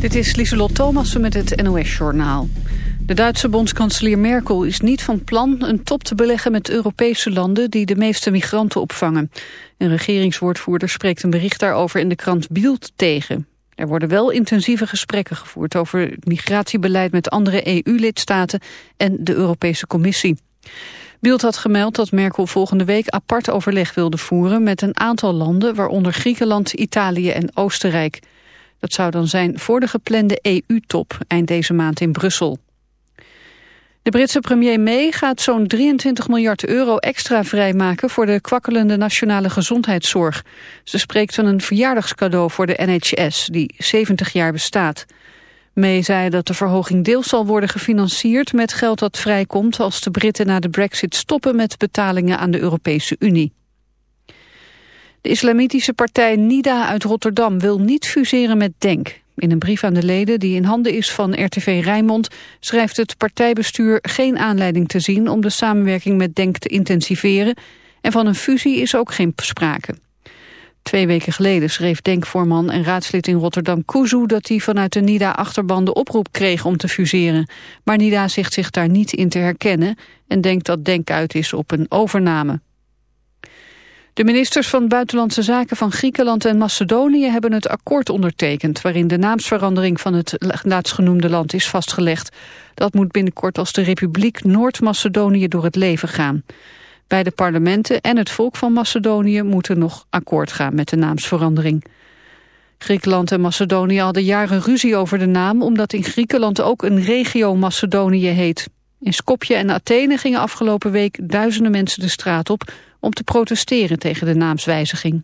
Dit is Lieselot Thomassen met het NOS-journaal. De Duitse bondskanselier Merkel is niet van plan een top te beleggen met Europese landen die de meeste migranten opvangen. Een regeringswoordvoerder spreekt een bericht daarover in de krant Bild tegen. Er worden wel intensieve gesprekken gevoerd over het migratiebeleid met andere EU-lidstaten en de Europese Commissie. Bild had gemeld dat Merkel volgende week apart overleg wilde voeren met een aantal landen, waaronder Griekenland, Italië en Oostenrijk. Dat zou dan zijn voor de geplande EU-top eind deze maand in Brussel. De Britse premier May gaat zo'n 23 miljard euro extra vrijmaken voor de kwakkelende nationale gezondheidszorg. Ze spreekt van een verjaardagscadeau voor de NHS, die 70 jaar bestaat. May zei dat de verhoging deels zal worden gefinancierd met geld dat vrijkomt als de Britten na de brexit stoppen met betalingen aan de Europese Unie. De islamitische partij NIDA uit Rotterdam wil niet fuseren met DENK. In een brief aan de leden die in handen is van RTV Rijnmond... schrijft het partijbestuur geen aanleiding te zien om de samenwerking met DENK te intensiveren... en van een fusie is ook geen sprake. Twee weken geleden schreef Denkvoorman en raadslid in Rotterdam Kuzu... dat hij vanuit de NIDA-achterban de oproep kreeg om te fuseren. Maar NIDA zegt zich daar niet in te herkennen... en denkt dat Denk uit is op een overname. De ministers van Buitenlandse Zaken van Griekenland en Macedonië hebben het akkoord ondertekend... waarin de naamsverandering van het laatstgenoemde land is vastgelegd. Dat moet binnenkort als de Republiek Noord-Macedonië door het leven gaan. Beide parlementen en het volk van Macedonië moeten nog akkoord gaan met de naamsverandering. Griekenland en Macedonië hadden jaren ruzie over de naam... omdat in Griekenland ook een regio Macedonië heet. In Skopje en Athene gingen afgelopen week duizenden mensen de straat op om te protesteren tegen de naamswijziging.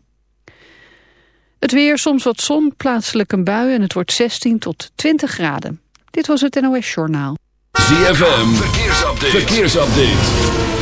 Het weer, soms wat zon, plaatselijk een bui en het wordt 16 tot 20 graden. Dit was het NOS Journaal. ZFM, verkeersupdate. verkeersupdate.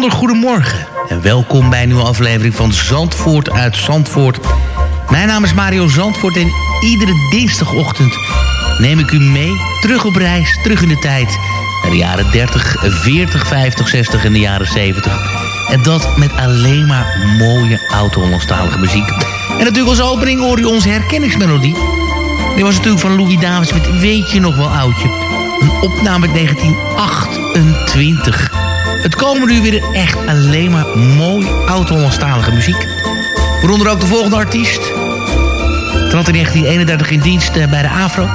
Bijzonder goedemorgen en welkom bij een nieuwe aflevering van Zandvoort uit Zandvoort. Mijn naam is Mario Zandvoort en iedere dinsdagochtend neem ik u mee terug op reis, terug in de tijd. Naar de jaren 30, 40, 50, 60 en de jaren 70. En dat met alleen maar mooie oud-Hollandstalige muziek. En natuurlijk als opening hoor je onze herkenningsmelodie. Dit was natuurlijk van Louis Davids met Weet je nog wel oudje. Een opname uit 1928. Het komen nu weer echt alleen maar mooi oud-Hollandstalige muziek. Waaronder ook de volgende artiest. Trad in 1931 in dienst eh, bij de AFRO.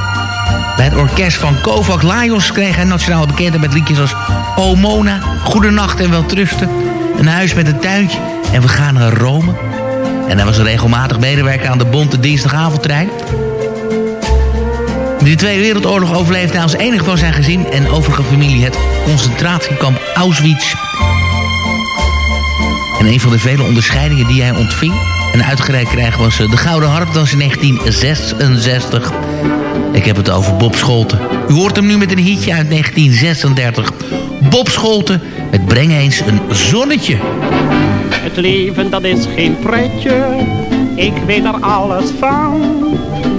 Bij het orkest van Kovac Lions kreeg hij nationale bekendheid met liedjes als O Mona, Goedenacht en Weltrusten. Een huis met een tuintje en we gaan naar Rome. En hij was regelmatig medewerker aan de Bonte Dinsdagavondtrein. De Tweede Wereldoorlog overleefde als enige van zijn gezin en overige familie het concentratiekamp Auschwitz. En een van de vele onderscheidingen die hij ontving en uitgereikt kreeg was eh, de Gouden Harp, dat was in 1966. Ik heb het over Bob Scholten. U hoort hem nu met een hitje uit 1936. Bob Scholten, het breng eens een zonnetje. Het leven dat is geen pretje, ik weet er alles van.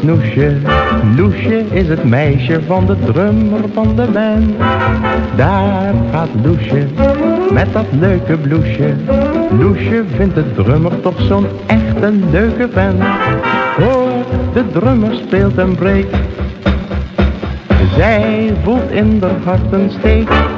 Snoesje. Loesje is het meisje van de drummer van de band. Daar gaat Loesje met dat leuke bloesje. Loesje vindt de drummer toch zo'n echt een leuke vent. Hoor, de drummer speelt een break. Zij voelt in haar hart een steek.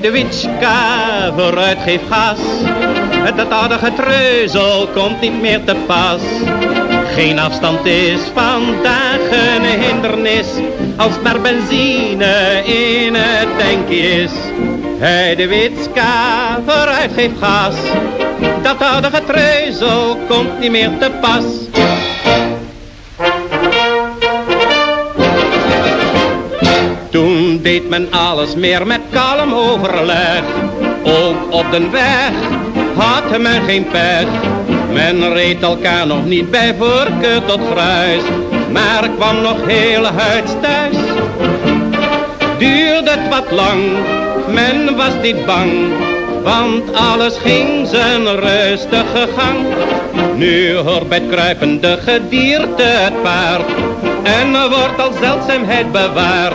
De witska vooruit geeft gas. Dat aardige treuzel komt niet meer te pas. Geen afstand is vandaag een hindernis. Als maar benzine in het tankje is. Hij de witska vooruit geeft gas. Dat aardige treuzel komt niet meer te pas. Toen deed men alles meer met overleg. Ook op de weg had men geen pech. Men reed elkaar nog niet bij voorkeur tot gruis. maar kwam nog heel huids thuis. Duurde het wat lang, men was niet bang, want alles ging zijn rustige gang. Nu hoort bij het kruipende gedierte het paard, en wordt als zeldzaamheid bewaard.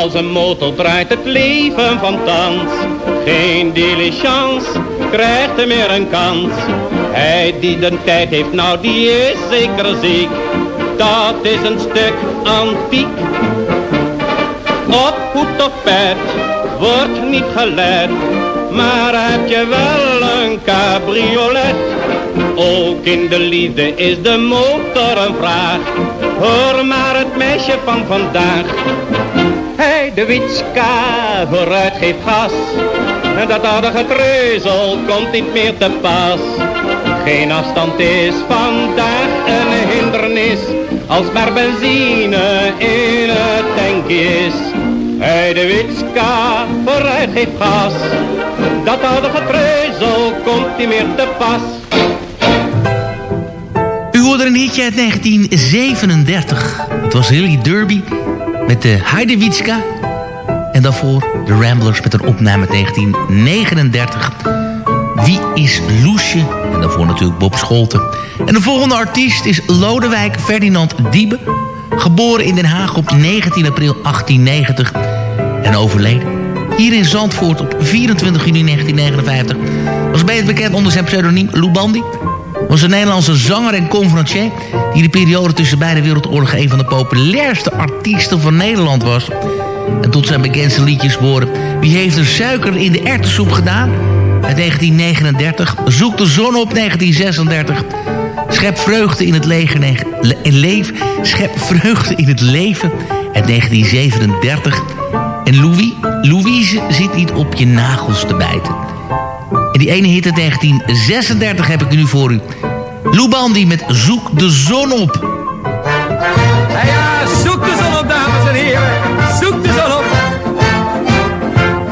Als een motor draait het leven van thans, geen diligence krijgt er meer een kans. Hij die de tijd heeft, nou die is zeker ziek. Dat is een stuk antiek. Op hoed of pet wordt niet gelet. Maar heb je wel een cabriolet? Ook in de liefde is de motor een vraag. Hoor maar het meisje van vandaag. De witska vooruit geeft gas. En dat aardige treuzel komt niet meer te pas. Geen afstand is vandaag een hindernis. Als maar benzine in het tankje is. Hij de witska vooruit geeft gas. Dat aardige treuzel komt niet meer te pas. U hoorde een hitje uit 1937. Het was Hilly Derby met de Heidewitzka. En daarvoor de Ramblers met een opname uit 1939. Wie is Loesje? En daarvoor natuurlijk Bob Scholten. En de volgende artiest is Lodewijk Ferdinand Diebe. Geboren in Den Haag op 19 april 1890 en overleden. Hier in Zandvoort op 24 juni 1959 was beter bekend onder zijn pseudoniem Lou Bandy was een Nederlandse zanger en conferencier... die de periode tussen beide wereldoorlogen... een van de populairste artiesten van Nederland was. En tot zijn bekendste liedjes behoren... Wie heeft er suiker in de erwtensoep gedaan? Uit 1939. Zoek de zon op 1936. Schep vreugde in het leger, le leven. Schep vreugde in het leven. Uit 1937. En Louis, Louise zit niet op je nagels te bijten. En die ene hit uit 1936 heb ik nu voor u. Lubandi met Zoek de zon op. Ja, zoek de zon op, dames en heren. Zoek de zon op.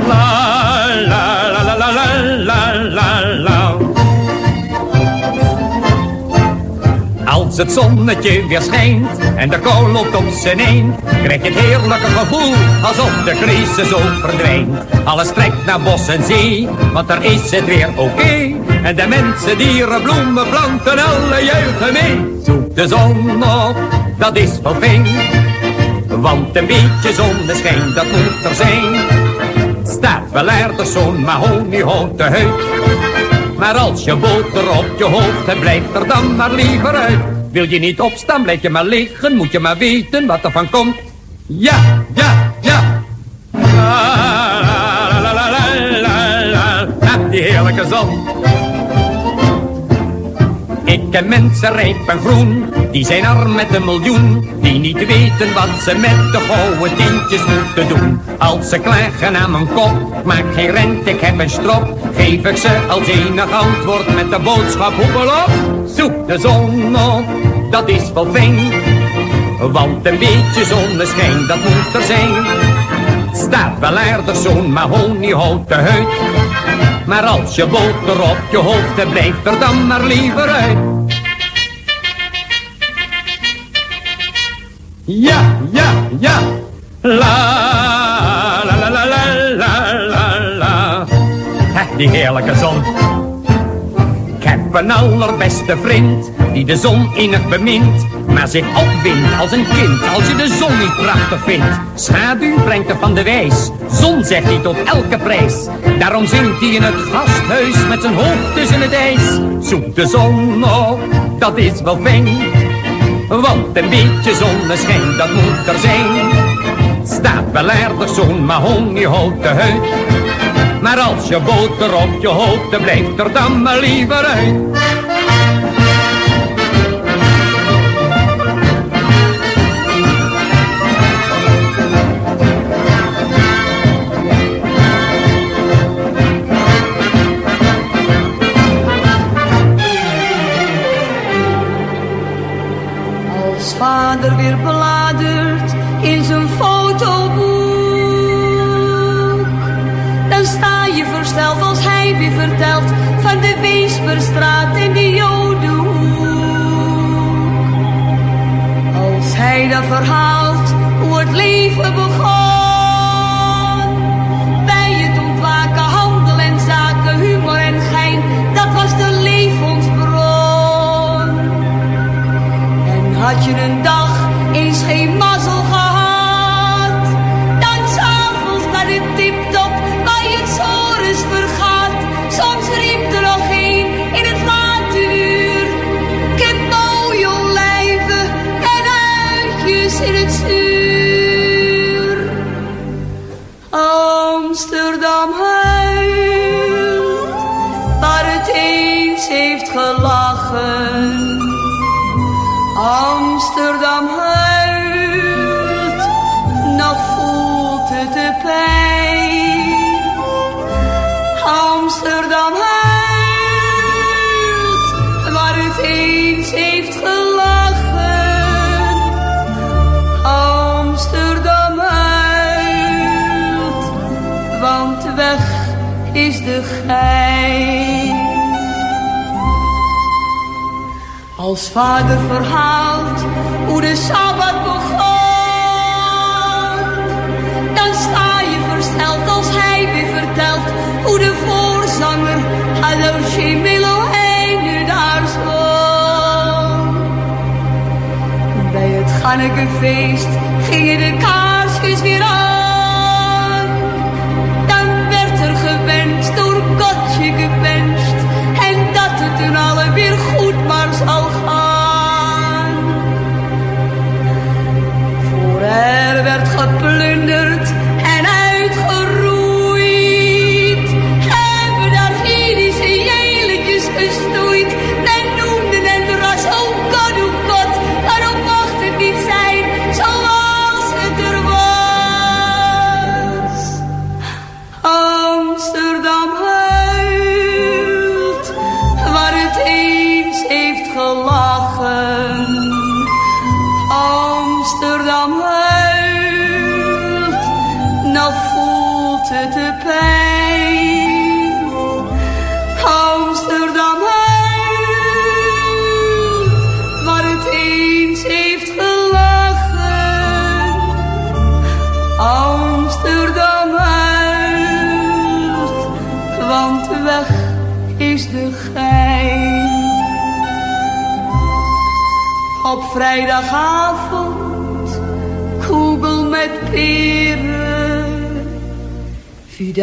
La, la, la, la, la, la, la, la. Als het zonnetje weer schijnt en de kou loopt op zijn een, krijg je het heerlijke gevoel alsof de crisis ook verdwijnt. Alles trekt naar bos en zee, want daar is het weer oké. En de mensen, dieren, bloemen, planten, alle juichen mee. Zoek de zon op, dat is wel fijn. Want een beetje zonneschijn, dat moet er zijn. Staat wel aardig zo'n mahoniehouten huid. Maar als je boter op je hoofd hebt, blijf er dan maar liever uit. Wil je niet opstaan, blijf je maar liggen, moet je maar weten wat er van komt. Ja, ja, ja. La, la, la, la, la, la, la. Ah, die heerlijke zon. Ken mensen rijp en groen, die zijn arm met een miljoen. Die niet weten wat ze met de gouden tientjes moeten doen. Als ze klagen aan mijn kop, maak geen rent, ik heb een strop. Geef ik ze als enig antwoord met de boodschap hoepel op. Zoek de zon op, dat is wel fijn. Want een beetje zonneschijn, dat moet er zijn. Staat wel aardig zo'n mahoniehouten huid. Maar als je boter op je hoofd hebt, blijf er dan maar liever uit. Ja, ja, ja. La, la, la, la, la, la, la. Hè, die heerlijke zon. Ik heb een allerbeste vriend, die de zon innig bemint. Maar zich opwindt als een kind, als je de zon niet prachtig vindt. Schaduw brengt er van de wijs, zon zegt hij tot elke prijs. Daarom zingt hij in het gasthuis met zijn hoofd tussen het ijs. Zoek de zon op, dat is wel fijn. Want een beetje zonneschijn, dat moet er zijn. Staat wel aardig zo'n mahoniehouten huid. Maar als je boter op je hoofd, dan blijft er dan maar liever uit. vader weer bladert in zijn fotoboek. Dan sta je versteld als hij weer vertelt van de Weesperstraat en de Jodenhoek. Als hij dat verhaal verhaalt hoe de Sabbat begon. Dan sta je versteld als hij weer vertelt hoe de voorzanger Halosje heen nu daar stond. Bij het Gannekefeest gingen de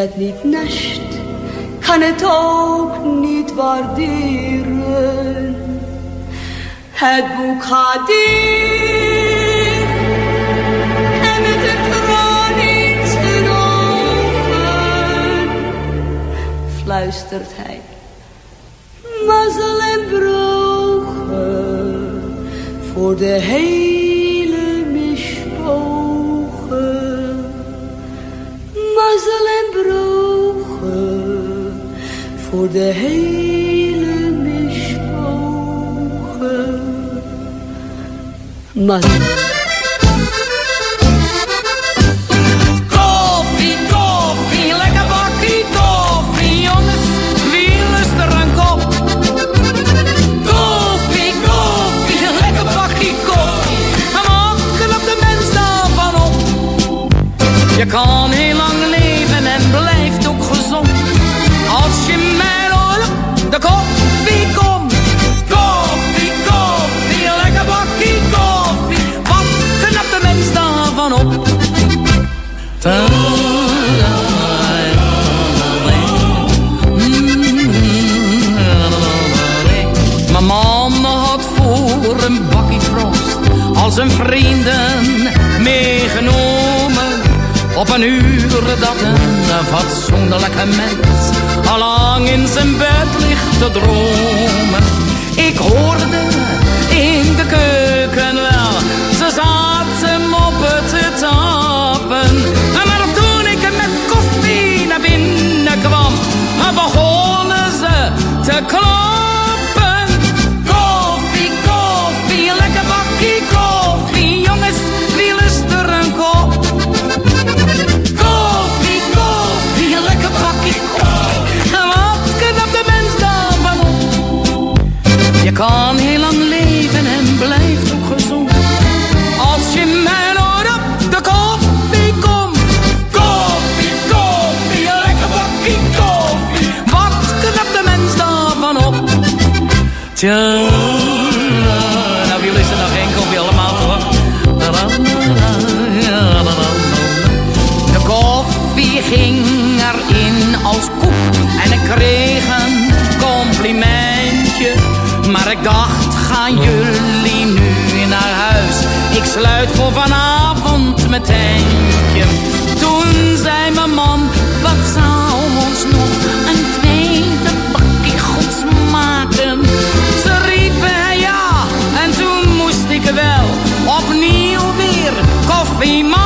het niet nest, kan het ook niet waarderen. Het boek had in en met een traan genoeg fluistert hij. Mazzel en brogen voor de hele de hele mispogen. Maar... Koffie, lekker bakkie koffie, jongens, wie lust er aan kop? Koffie, koffie, lekker bakkie koffie, op de mens daarvan op. Je kan eindelijk mens al lang in zijn bed ligt te droom. Nou, wie lust er nog één? Kom allemaal voor. De koffie ging erin als koek en ik kreeg een complimentje. Maar ik dacht, gaan jullie nu naar huis? Ik sluit voor vanavond mijn tentje. Toen zei mijn man, wat zou koffie maken.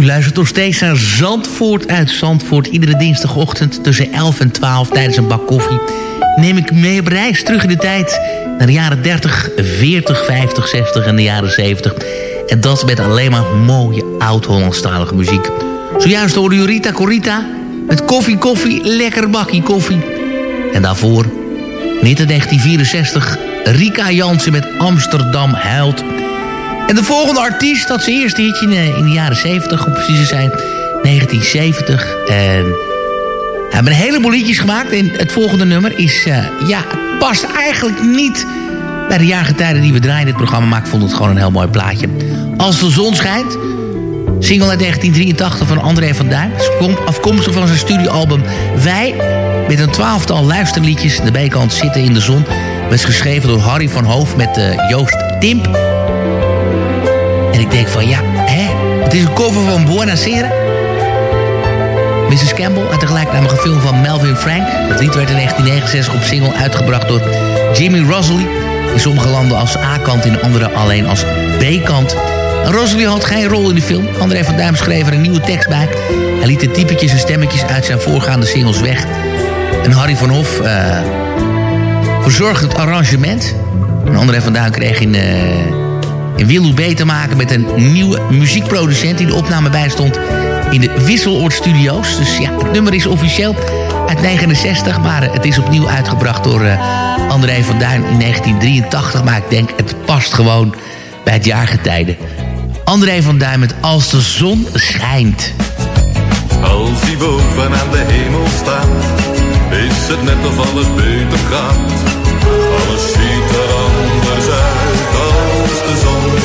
U luistert nog steeds naar Zandvoort uit Zandvoort. Iedere dinsdagochtend tussen 11 en 12 tijdens een bak koffie... neem ik mee op reis terug in de tijd... naar de jaren 30, 40, 50, 60 en de jaren 70. En dat met alleen maar mooie oud-Hollandstalige muziek. Zojuist hoorde u Rita Corita met koffie, koffie, lekker bakkie koffie. En daarvoor, in 1964, Rika Jansen met Amsterdam huilt... En de volgende artiest, dat zijn eerste hitje in, de- in de jaren 70, om precies te zijn, 1970. En we hebben een heleboel liedjes gemaakt. En het volgende nummer is, eh, ja, het past eigenlijk niet bij de jaargetijden die we draaien in dit programma. Maar ik vond het gewoon een heel mooi plaatje. Als de zon schijnt. Single uit 1983 van André van Duin. Het afkomstig van zijn studioalbum Wij. Met een twaalftal luisterliedjes. De B-kant Zitten in de Zon. Was geschreven door Harry van Hoof met eh, Joost Timp. En ik denk van ja, hè? Het is een cover van Buona Sera. Mrs. Campbell, een tegelijkertijd film van Melvin Frank. Het lied werd in 1969 op single uitgebracht door Jimmy Rosalie. In sommige landen als A-kant, in andere alleen als B-kant. En Rosalie had geen rol in de film. André van Duim schreef er een nieuwe tekst bij. Hij liet de typetjes en stemmetjes uit zijn voorgaande singles weg. En Harry van Hof eh, verzorgde het arrangement. En André van Duin kreeg in... eh, in Willow B te maken met een nieuwe muziekproducent... die de opname bijstond in de Wisseloord Studios. Dus ja, het nummer is officieel uit 69... maar het is opnieuw uitgebracht door eh, André van Duin in 1983. Maar ik denk, het past gewoon bij het jaargetijde. André van Duin met Als de zon schijnt. Als hij boven aan de hemel staat, is het net of alles beter gaat.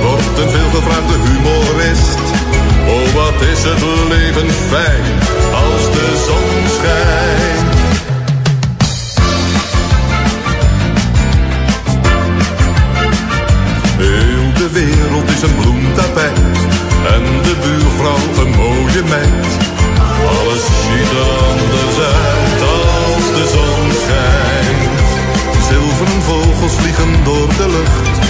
wordt een veelgevraagde humorist. Oh, wat is het leven fijn als de zon schijnt. Heel de wereld is een bloemtapijt en de buurvrouw een mooie meid. Alles ziet er anders uit als de zon schijnt. Zilveren vogels vliegen door de lucht,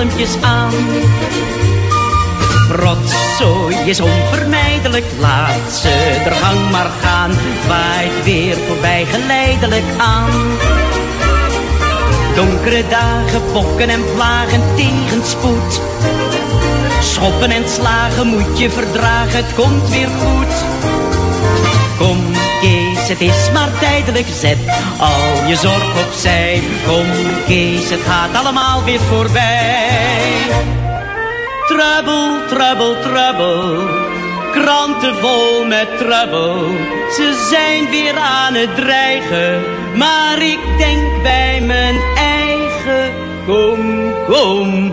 kalmpjes aan. Rotzooi is onvermijdelijk, laat ze er gang maar gaan. Waait weer voorbij geleidelijk aan. Donkere dagen, pokken en vlagen tegenspoed. Schoppen en slagen moet je verdragen, het komt weer goed. Kom Kees, het is maar tijdelijk, zet al je zorg opzij. Kom Kees, het gaat allemaal weer voorbij. Trouble, trouble, trouble. Kranten vol met trouble. Ze zijn weer aan het dreigen. Maar ik denk bij mijn eigen. Kom, kom,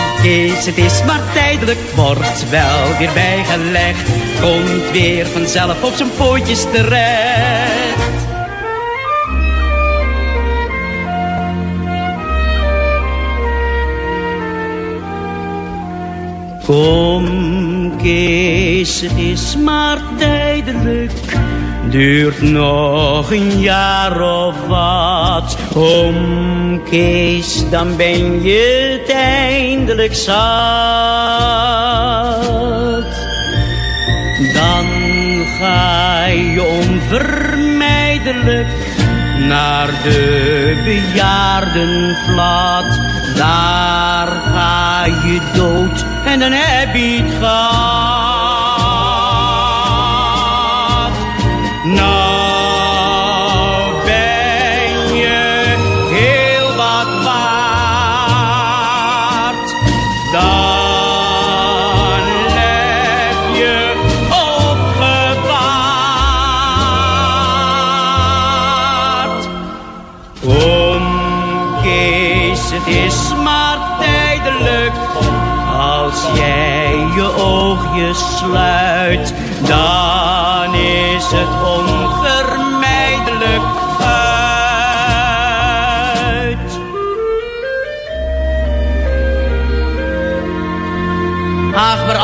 Kees, het is maar tijdelijk, wordt wel weer bijgelegd. Komt weer vanzelf op zijn pootjes terecht. Kom Kees, het is maar tijdelijk, duurt nog een jaar of wat. Kom Kees, dan ben je het eindelijk zat. Dan ga je onvermijdelijk naar de bejaardenvlat. Daar ga je dood en dan heb je het gehad.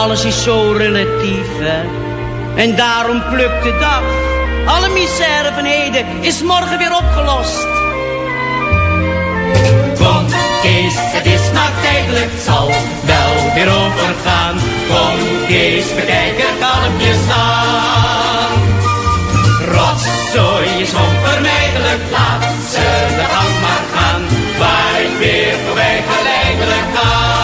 Alles is zo relatief. En daarom plukt de dag. Alle misère van heden is morgen weer opgelost. Kom, Kees, het is maar tijdelijk, het zal wel weer overgaan. Kom, Kees, bekijk er kalmpjes aan. Rotzooi is onvermijdelijk, laat ze de gang maar gaan. Waait weer voorbij geleidelijk aan.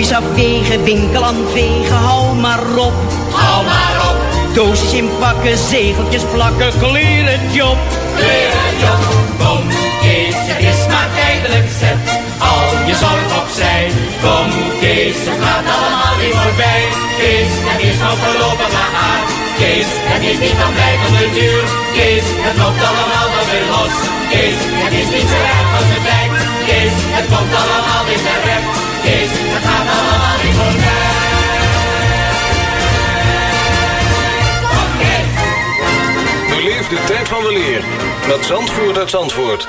Koekjes afwegen, winkel aan vegen, hou maar op. Hou maar op. Doosjes inpakken, zegeltjes plakken, kleer het job. Het job. Kom, Kees, het is maar tijdelijk, zet al je zorg opzij. Kom, Kees, het gaat allemaal weer voorbij. Kees, het is nog voorlopig aan. Kees, het is niet van blijvende duur. Kees, het loopt allemaal dan weer los. Kees, het is niet zo erg als het lijkt. Kees, het komt allemaal weer terecht. Kees, het gaat allemaal weer voorbij. Beleef de tijd van de leer met Zandvoort uit Zandvoort.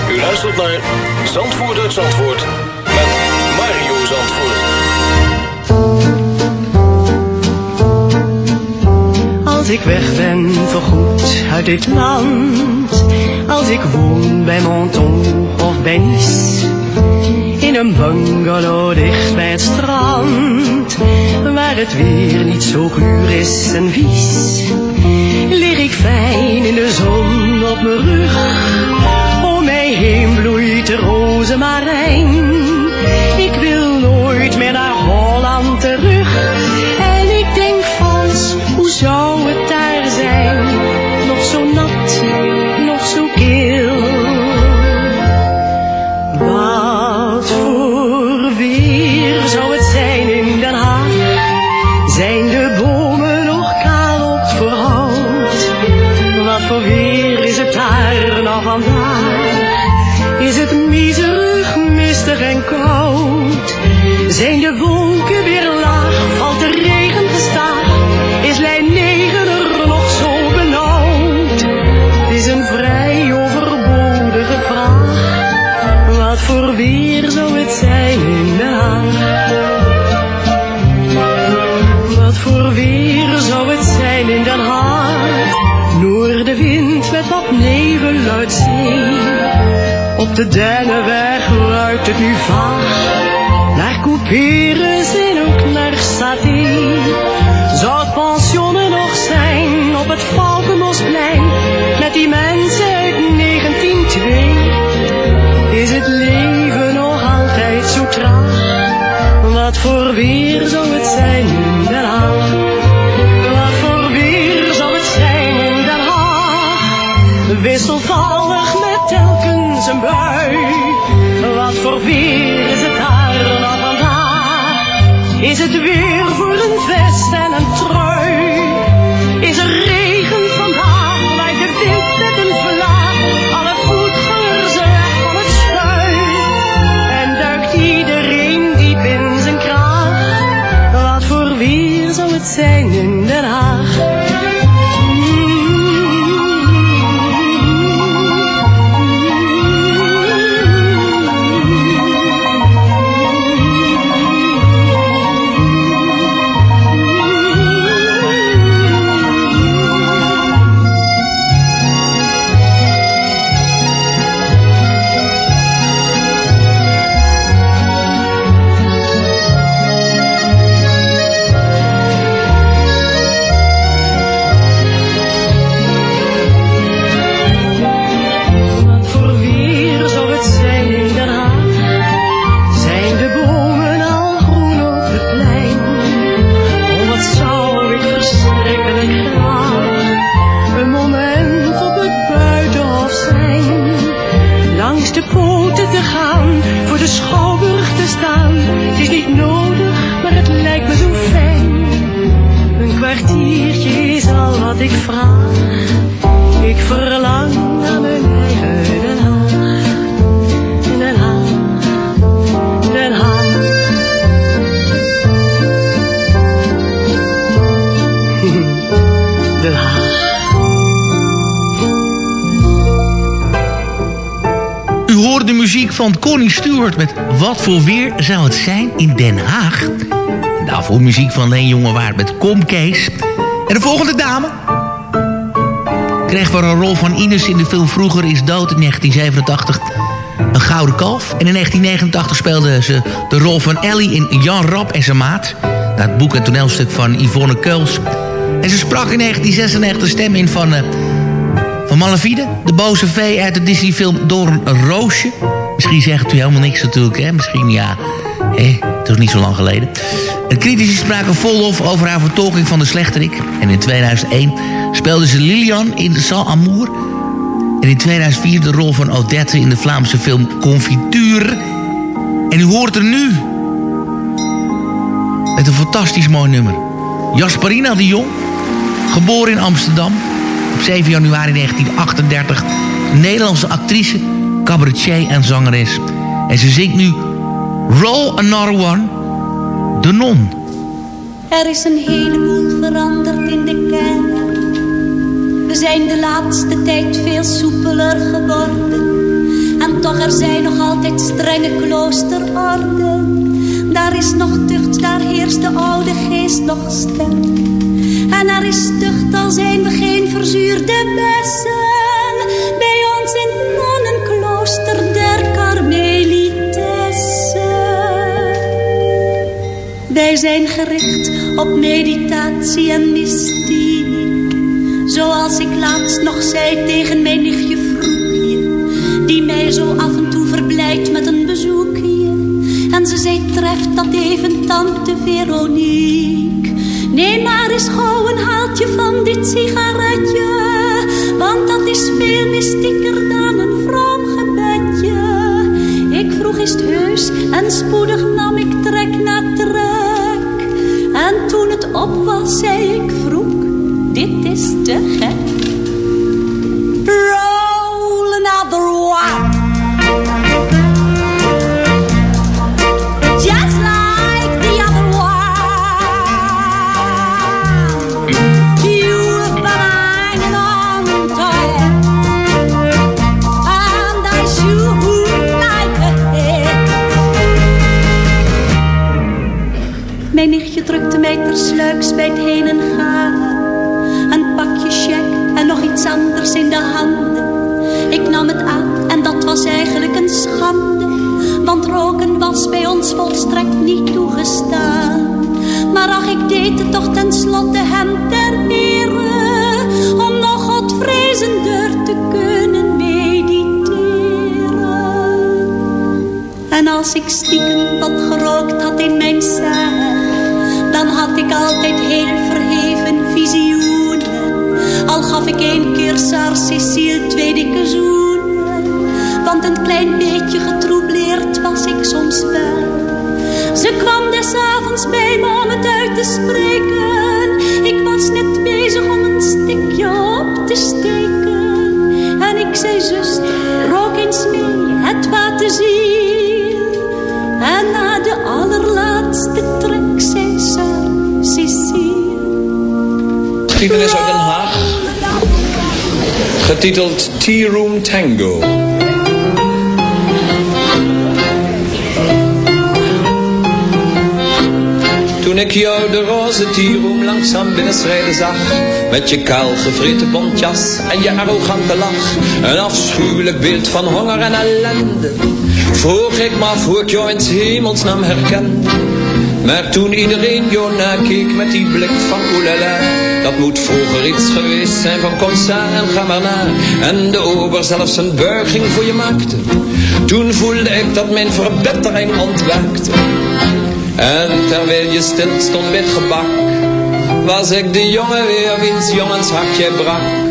U luistert naar Zandvoort uit Zandvoort met Mario Zandvoort. ik weg ben voorgoed uit dit land. Als ik woon bij Monton of bij Nice. In een bungalow dicht bij het strand. Waar het weer niet zo guur is en vies. Lig ik fijn in de zon op mijn rug. De rozemarijn. Ik De Dennenweg ruikt het nu vaag. Naar couperus muziek van Connie Stewart met Wat voor weer zou het zijn in Den Haag. Daarvoor muziek van Leen Jongewaard met Kom Kees. En de volgende dame kreeg voor een rol van Ines in de film Vroeger is dood in 1987 een gouden kalf. En in 1989 speelde ze de rol van Ellie in Jan Rap en zijn maat. Naar het boek en toneelstuk van Yvonne Keuls. En ze sprak in 1996 de stem in van... eh, van Malafide, de boze vee uit de Disney-film Door een Roosje. Misschien zegt u helemaal niks natuurlijk, hè? Misschien ja, hè? is niet zo lang geleden. En critici spraken vol lof over haar vertolking van de slechterik. En in 2001 speelde ze Lilian in Sans Amour. En in 2004 de rol van Odette in de Vlaamse film Confiture. En u hoort er nu met een fantastisch mooi nummer. Jasperina de Jong, geboren in Amsterdam op 7 januari 1938. Nederlandse actrice, cabaretier en zangeres. En ze zingt nu Roll Another One, De Non. Er is een heleboel veranderd in de kerk. We zijn de laatste tijd veel soepeler geworden. En toch er zijn nog altijd strenge kloosterorden. Daar is nog tucht, daar heerst de oude geest nog sterk. En er is tucht al zijn we geen verzuurde bessen, Wij zijn gericht op meditatie en mystiek, zoals ik laatst nog zei tegen mijn nichtje Vroegje, die mij zo af en toe verblijdt met een bezoekje. En ze zei, treft dat even tante Veronique. Neem maar eens gauw een haaltje van dit sigaretje. Want dat is veel mystieker dan een vroom gebedje. Ik vroeg is heus en spoedig nam ik trek na trek. En toen het op was, zei ik vroeg, dit is te gek. Tersluiks bij het heen en gaan. Een pakje check en nog iets anders in de handen. Ik nam het aan en dat was eigenlijk een schande. Want roken was bij ons volstrekt niet toegestaan. Maar ach, ik deed het toch tenslotte hem ter ere. Om nog godvrezender te kunnen mediteren. En als ik stiekem wat gerookt had in mijn cel. Dan had ik altijd heel verheven visioenen. Al gaf ik één keer Sar Cecile twee dikke zoenen. Want een klein beetje getroubleerd was ik soms wel. Ze kwam des avonds bij me om het uit te spreken. Ik was net bezig om een stikje op te steken. En ik zei, zuster, rook eens mee, het water ziel. Geschiedenis uit Den Haag. Getiteld Tea Room Tango. Toen ik jou de roze tieroem langzaam binnenschrijden zag Met je kaal gevreten bontjas en je arrogante lach Een afschuwelijk beeld van honger en ellende Vroeg ik me af hoe ik jou in hemelsnaam herkende Maar toen iedereen jou nakeek met die blik van oelala Dat moet vroeger iets geweest zijn van kom en ga maar na. En de ober zelfs een buiging voor je maakte. Toen voelde ik dat mijn verbetering ontwaakte. En terwijl je stil stond met gebak, was ik de jongen weer wiens jongens hartje brak.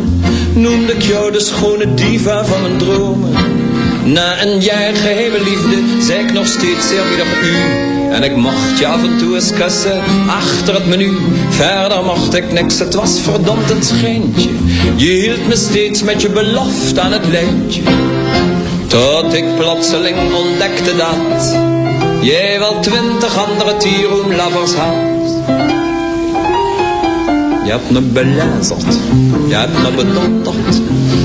Noemde ik jou de schone diva van mijn dromen Na een jaar geheime liefde zei ik nog steeds eerbiedig u en ik mocht je af en toe eens achter het menu. Verder mocht ik niks, het was verdomd een schijntje. Je hield me steeds met je belofte aan het lijntje. Tot ik plotseling ontdekte dat jij wel twintig andere tieroemlovers had. Je hebt me belazerd, je hebt me bedonderd.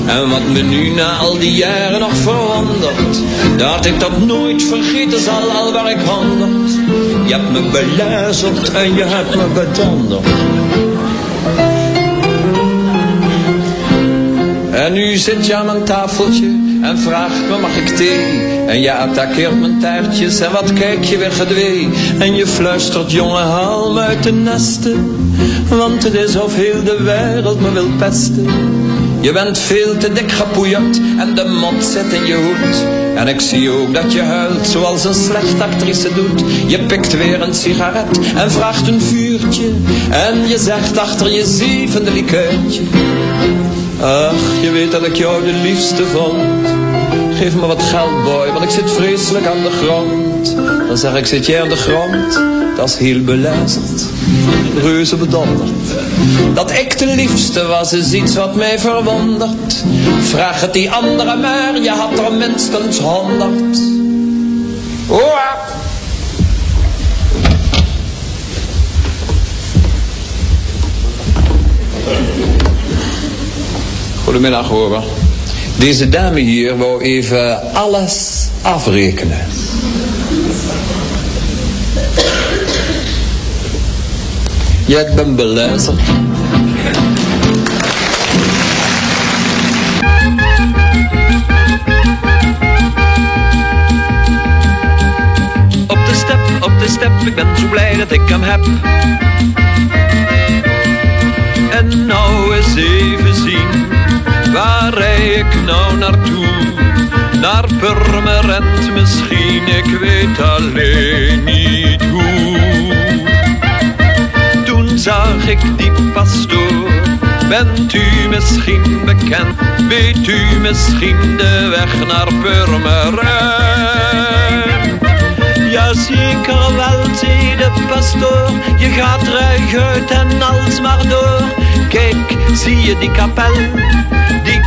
En wat me nu na al die jaren nog verwondert, dat ik dat nooit vergeten zal, al waar ik honderd. Je hebt me belazerd en je hebt me bedonderd. En nu zit je aan mijn tafeltje en vraagt me mag ik thee En je attaqueert mijn taartjes en wat kijk je weer gedwee? En je fluistert jonge haal me uit de nesten. Want het is of heel de wereld me wil pesten. Je bent veel te dik gepoeierd en de mond zit in je hoed. En ik zie ook dat je huilt zoals een slechte actrice doet. Je pikt weer een sigaret en vraagt een vuurtje. En je zegt achter je zevende likeurtje. Ach, je weet dat ik jou de liefste vond. Geef me wat geld, boy, want ik zit vreselijk aan de grond. Dan zeg ik, zit jij aan de grond? Dat is heel belazerd. reuze bedonderd. Dat ik de liefste was is iets wat mij verwondert. Vraag het die andere maar, je had er minstens honderd. Hoera! Goedemiddag hoor. Deze dame hier wou even alles afrekenen. Ja, ik ben beluisterd. Op de step, op de step, ik ben zo blij dat ik hem heb. En nou eens even waar rij ik nou naartoe? Naar Purmerend misschien, ik weet alleen niet hoe. Toen zag ik die pastoor, bent u misschien bekend? Weet u misschien de weg naar Purmerend? Ja, zeker wel, zei de pastoor. Je gaat ruig uit en alsmaar door. Kijk, zie je die kapel?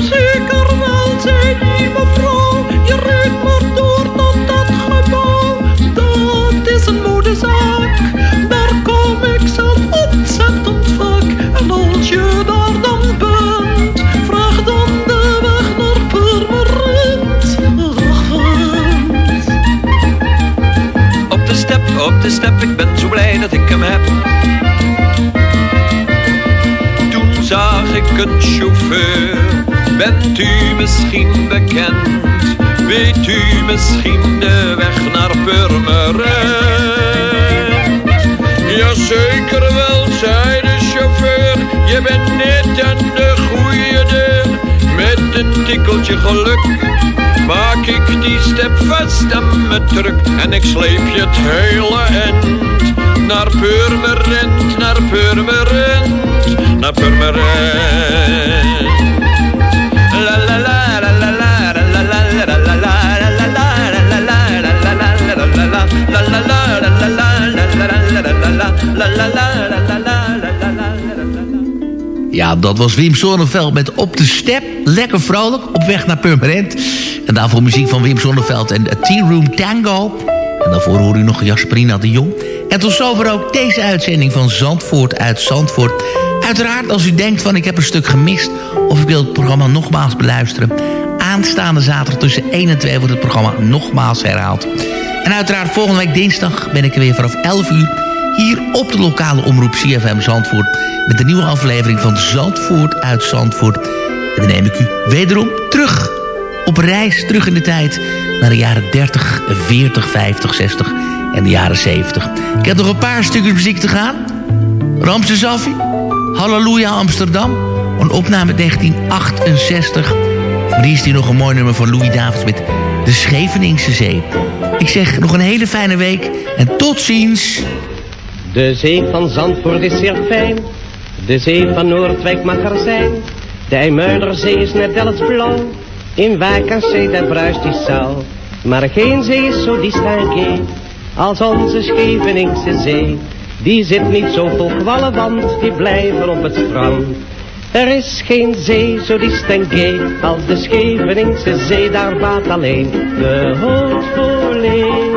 Hoe zeker wel, zei die mevrouw, je rijdt maar door tot dat gebouw. Dat is een modezaak, daar kom ik zelf ontzettend vaak. En als je daar dan bent, vraag dan de weg naar Purmerend. Op de step, op de step, ik ben zo blij dat ik hem heb. Toen zag ik een chauffeur, bent u misschien bekend? Weet u misschien de weg naar Purmerend? Jazeker wel, zei de chauffeur, je bent net aan de goede deur. Met een tikkeltje geluk maak ik die step vast en me druk en ik sleep je het hele end naar Purmerend, naar Purmerend, Dat was Wim Sonneveld met Op de Step. Lekker vrolijk, op weg naar Purmerend. En daarvoor muziek van Wim Sonneveld en Tea Room Tango. En daarvoor hoor u nog Jasperina de Jong. En tot zover ook deze uitzending van Zandvoort uit Zandvoort. Uiteraard als u denkt van ik heb een stuk gemist... of ik wil het programma nogmaals beluisteren... aanstaande zaterdag tussen 1 en 2 wordt het programma nogmaals herhaald. En uiteraard volgende week dinsdag ben ik er weer vanaf 11 uur... hier op de lokale omroep CFM Zandvoort... met de nieuwe aflevering van Zandvoort uit Zandvoort. En dan neem ik u wederom terug op reis terug in de tijd... naar de jaren 30, 40, 50, 60 en de jaren 70. Ik heb nog een paar stukjes muziek te gaan. Ramse Zaffi, Halleluja Amsterdam. Een opname 1968. Maar die is hier nog een mooi nummer van Louis Davids met De Scheveningse Zee. Ik zeg nog een hele fijne week en tot ziens. De zee van Zandvoort is zeer fijn. De zee van Noordwijk mag er zijn. De IJmuiderzee is net als blauw. In Wijk Zee daar bruist die zaal. Maar geen zee is zo distingué als onze Scheveningse zee. Die zit niet zo vol kwallen, want die blijven op het strand. Er is geen zee zo distingué als de Scheveningse zee, daar baat alleen de hoofdvoorleen.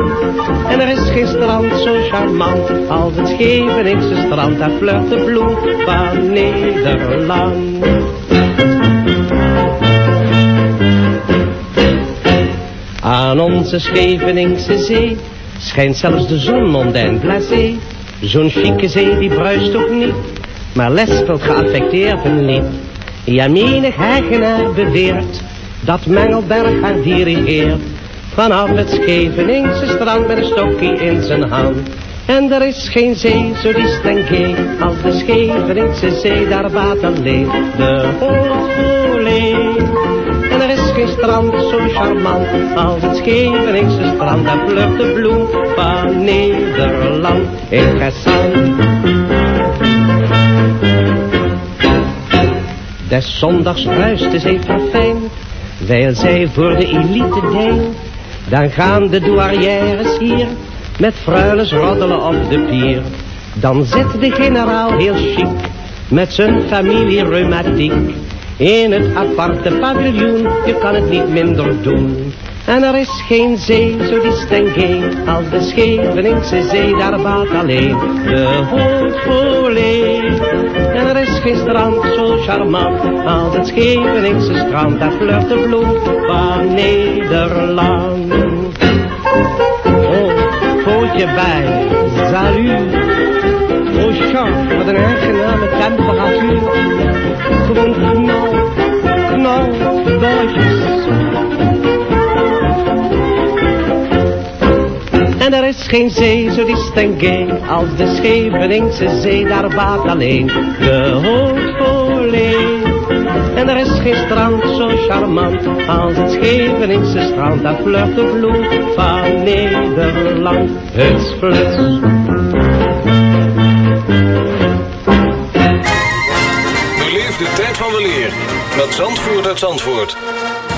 En er is geen strand zo charmant als het Scheveningse strand, daar flirt de bloem van Nederland. Aan onze Scheveningse zee schijnt zelfs de zon mondain blasé. Zo'n chique zee die bruist ook niet, maar lespelt geaffecteerd een lied. Ja, menig eigenaar beweert dat Mengelberg haar dirigeert. Vanaf het Scheveningse strand met een stokje in zijn hand. En er is geen zee zo diest en gay als de Scheveningse zee, daar baat alleen de hoofdvolee. En er is geen strand zo charmant als het Scheveningse strand, daar vlucht de bloem van Nederland in Gessan. Des zondags ruist de zee verfijnd, wijl zij voor de elite deint. Dan gaan de douarières hier met fruiles roddelen op de pier. Dan zit de generaal heel chic met zijn familie reumatiek. In het aparte paviljoen, je kan het niet minder doen. En er is geen zee zo diest en gay als de Scheveningse zee, daar baat alleen de hoofdvolee. En er is geen strand zo charmant als het Scheveningse strand, daar flirt de bloem van Nederland. Oh, pootje bij, salut. Oh, chance, wat een aangename temperatuur. Gewoon knal, knal, dolletjes. En er is geen zee zo diest en gay als de Scheveningse zee, daar baat alleen de hoofdvolee. En er is geen strand zo charmant als het Scheveningse strand, daar flirt de bloem van Nederland. Het fluts. Beleef de tijd van weleer met Zandvoort uit Zandvoort.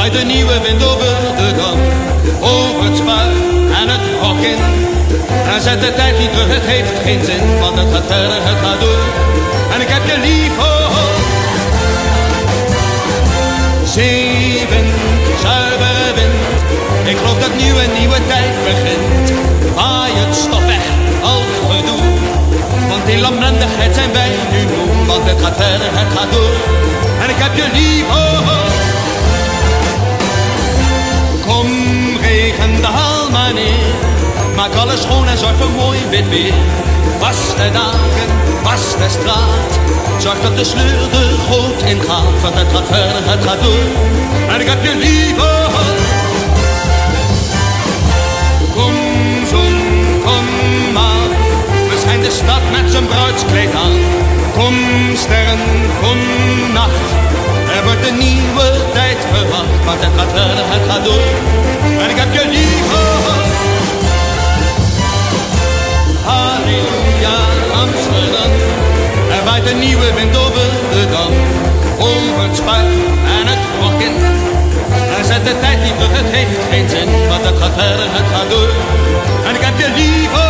waait een nieuwe wind over de dam. Over het spuit en het hok in. En zet de tijd niet terug, het heeft geen zin. Want het gaat verder, het gaat door. En ik heb je lief, oh, oh. Zuivere wind. Ik geloof dat nu een nieuwe tijd begint. Waai het stof weg, al gedoe. Want in lamlendigheid zijn wij nu moe. Want het gaat verder, het gaat door. En ik heb je lief, oh, oh. Maak alles schoon en zorg voor mooi wit weer. Was de dagen, was de straat. Zorg dat de sleur de goot ingaat. Want het gaat verder, het gaat door. En ik heb je oh. Kom, zon, kom maar. We zijn de stad met zijn bruidskleed aan. Kom, sterren, kom, nacht. Er wordt een nieuwe tijd verwacht. Want het gaat verder, het gaat door. En ik heb je lief, Er waait een nieuwe wind over de dam. Over het spuit en het rok in. En zet de tijd niet terug, het heeft geen zin. Want het gaat verder, het gaat door. En ik heb je lief,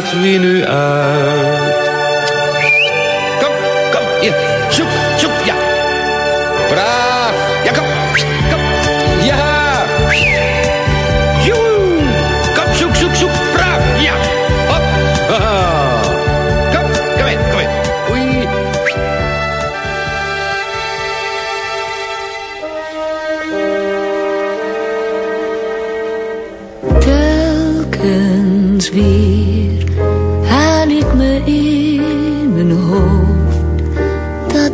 Laat wie nu uit? Kom, kom, hier. Zoek,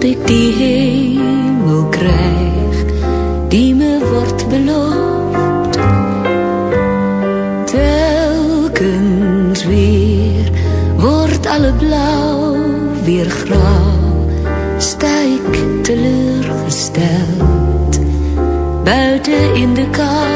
ik die hemel krijg die me wordt beloofd. Telkens weer wordt alle blauw weer grauw, sta ik teleurgesteld buiten in de kou.